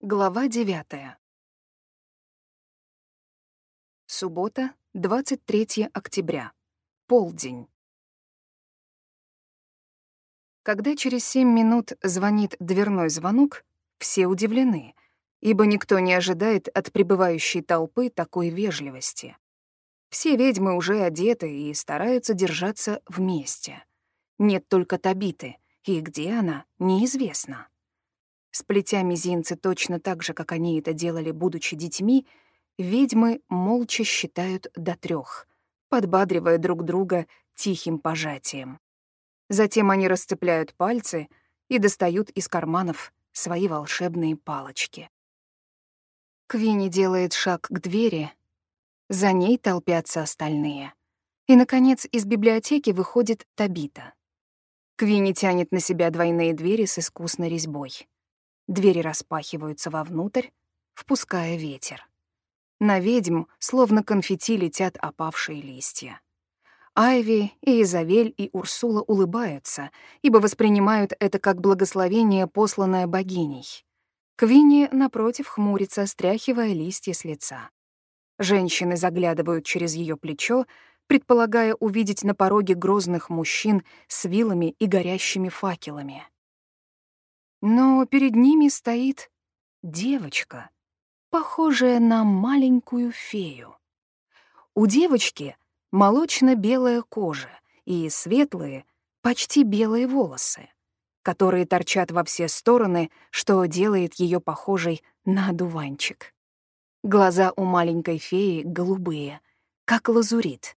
Глава 9. Суббота, 23 октября. Полдень. Когда через семь минут звонит дверной звонок, все удивлены, ибо никто не ожидает от прибывающей толпы такой вежливости. Все ведьмы уже одеты и стараются держаться вместе. Нет только Табиты, и где она, неизвестно. Сплетя мизинцы точно так же, как они это делали, будучи детьми, ведьмы молча считают до трех, подбадривая друг друга тихим пожатием. Затем они расцепляют пальцы и достают из карманов свои волшебные палочки. Квинни делает шаг к двери, за ней толпятся остальные. И, наконец, из библиотеки выходит Табита. Квинни тянет на себя двойные двери с искусной резьбой. Двери распахиваются вовнутрь, впуская ветер. На ведьм словно конфетти летят опавшие листья. Айви и Изавель и Урсула улыбаются, ибо воспринимают это как благословение, посланное богиней. Квинни, напротив, хмурится, стряхивая листья с лица. Женщины заглядывают через ее плечо, предполагая увидеть на пороге грозных мужчин с вилами и горящими факелами. Но перед ними стоит девочка, похожая на маленькую фею. У девочки молочно-белая кожа и светлые, почти белые волосы, которые торчат во все стороны, что делает ее похожей на одуванчик. Глаза у маленькой феи голубые, как лазурит.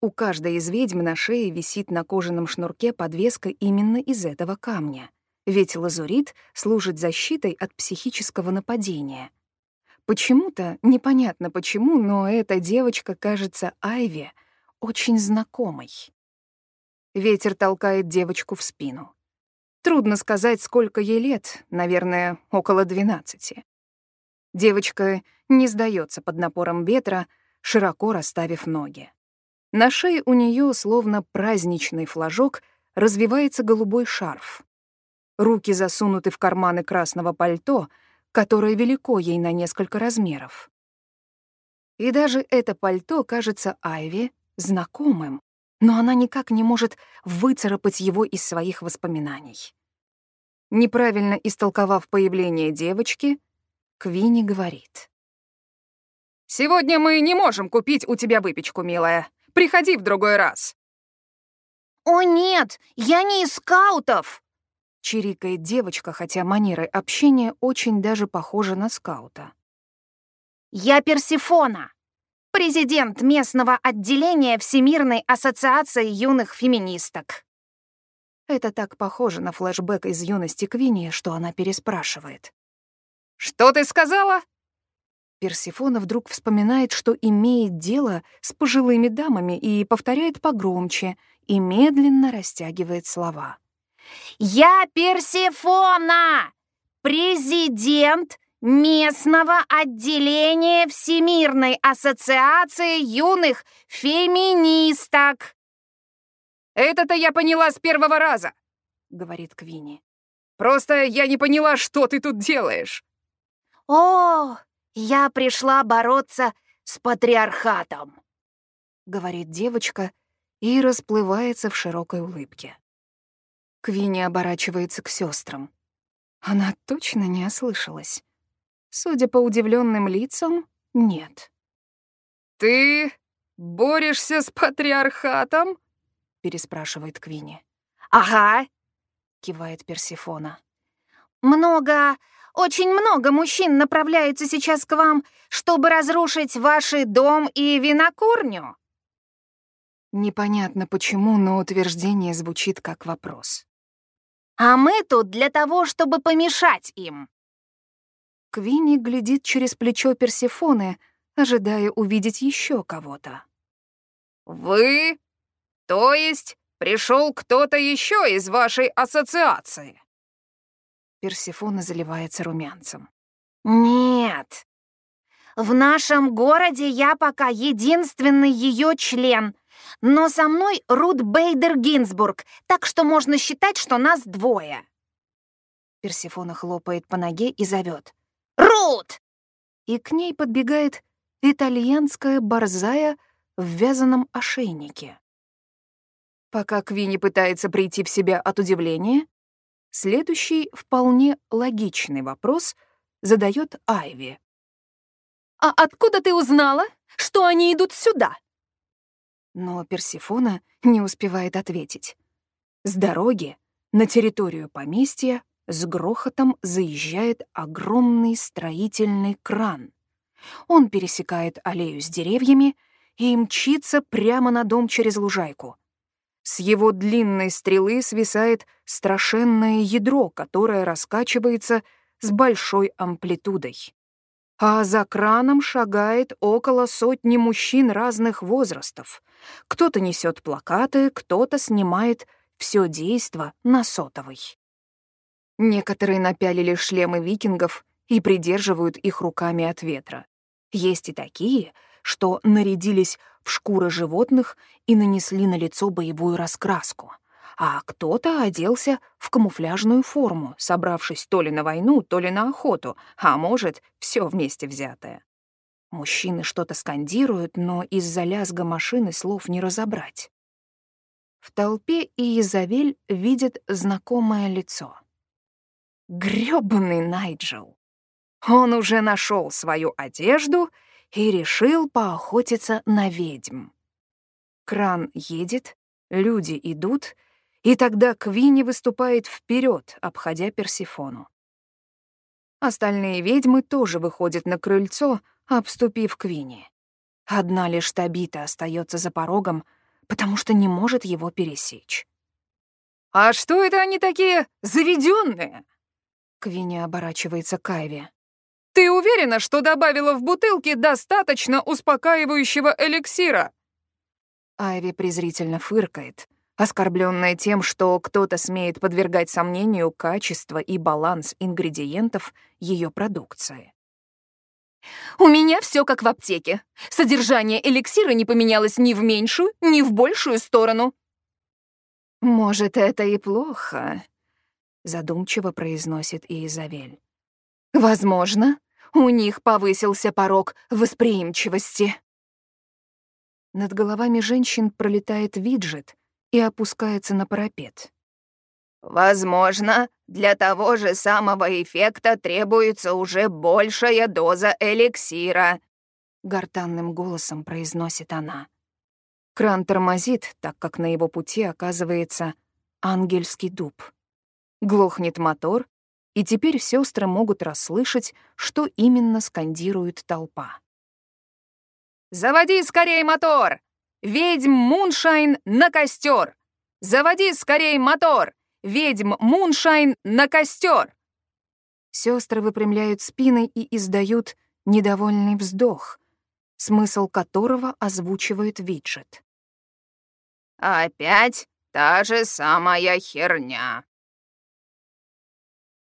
У каждой из ведьм на шее висит на кожаном шнурке подвеска именно из этого камня ведь лазурит служит защитой от психического нападения. Почему-то, непонятно почему, но эта девочка кажется Айве очень знакомой. Ветер толкает девочку в спину. Трудно сказать, сколько ей лет, наверное, около двенадцати. Девочка не сдается под напором ветра, широко расставив ноги. На шее у нее, словно праздничный флажок, развивается голубой шарф, Руки засунуты в карманы красного пальто, которое велико ей на несколько размеров. И даже это пальто кажется Айве знакомым, но она никак не может выцарапать его из своих воспоминаний. Неправильно истолковав появление девочки, Квинни говорит. «Сегодня мы не можем купить у тебя выпечку, милая. Приходи в другой раз». «О нет, я не из скаутов!» Чирикает девочка, хотя манерой общения очень даже похожа на скаута. «Я Персифона, президент местного отделения Всемирной ассоциации юных феминисток». Это так похоже на флешбэк из юности Квинни, что она переспрашивает. «Что ты сказала?» Персифона вдруг вспоминает, что имеет дело с пожилыми дамами и повторяет погромче и медленно растягивает слова. Я Персефона, президент местного отделения Всемирной ассоциации юных феминисток. Это-то я поняла с первого раза, говорит Квинни. Просто я не поняла, что ты тут делаешь. О, я пришла бороться с патриархатом, говорит девочка и расплывается в широкой улыбке. Квинни оборачивается к сестрам. Она точно не ослышалась. Судя по удивленным лицам, нет. «Ты борешься с патриархатом?» — переспрашивает Квинни. «Ага», — кивает Персифона. «Много, очень много мужчин направляются сейчас к вам, чтобы разрушить ваш дом и винокурню». Непонятно почему, но утверждение звучит как вопрос. А мы тут для того, чтобы помешать им. Квинни глядит через плечо Персефоны, ожидая увидеть еще кого-то. «Вы? То есть пришел кто-то еще из вашей ассоциации?» Персефона заливается румянцем. «Нет. В нашем городе я пока единственный ее член, но со мной Рут Бейдер Гинзбург, так что можно считать, что нас двое. Персифона хлопает по ноге и зовет. Рут!» И к ней подбегает итальянская борзая в вязаном ошейнике. Пока Квинни пытается прийти в себя от удивления, следующий вполне логичный вопрос задает Айви. «А откуда ты узнала, что они идут сюда?» Но Персифона не успевает ответить. С дороги на территорию поместья с грохотом заезжает огромный строительный кран. Он пересекает аллею с деревьями и мчится прямо на дом через лужайку. С его длинной стрелы свисает страшенное ядро, которое раскачивается с большой амплитудой. А за краном шагает около сотни мужчин разных возрастов. Кто-то несет плакаты, кто-то снимает все действо на сотовой. Некоторые напялили шлемы викингов и придерживают их руками от ветра. Есть и такие, что нарядились в шкуры животных и нанесли на лицо боевую раскраску. А кто-то оделся в камуфляжную форму, собравшись то ли на войну, то ли на охоту, а может, все вместе взятое. Мужчины что-то скандируют, но из-за лязга машины слов не разобрать. В толпе Иезавель видит знакомое лицо. Грёбаный Найджел. Он уже нашел свою одежду и решил поохотиться на ведьм. Кран едет, люди идут, и тогда Квинни выступает вперед, обходя Персифону. Остальные ведьмы тоже выходят на крыльцо, обступив Квинни. Одна лишь Табита остается за порогом, потому что не может его пересечь. «А что это они такие заведенные? Квинни оборачивается к Айве. «Ты уверена, что добавила в бутылки достаточно успокаивающего эликсира?» Айви презрительно фыркает, оскорбленная тем, что кто-то смеет подвергать сомнению качество и баланс ингредиентов ее продукции. У меня все как в аптеке. Содержание эликсира не поменялось ни в меньшую, ни в большую сторону. Может, это и плохо, задумчиво произносит Изавель. Возможно, у них повысился порог восприимчивости. Над головами женщин пролетает виджет и опускается на парапет. Возможно, для того же самого эффекта требуется уже большая доза эликсира», — гортанным голосом произносит она. Кран тормозит, так как на его пути оказывается ангельский дуб. Глохнет мотор, и теперь сестры могут расслышать, что именно скандирует толпа. «Заводи скорее мотор! Ведьм Муншайн на костер! Заводи скорее мотор! Ведьм Муншайн на костер!» Сестры выпрямляют спины и издают недовольный вздох, смысл которого озвучивает Виджет. «Опять та же самая херня»,